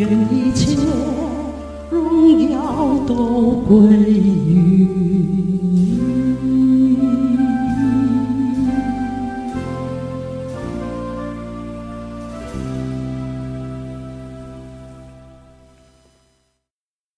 愿一切荣耀都归于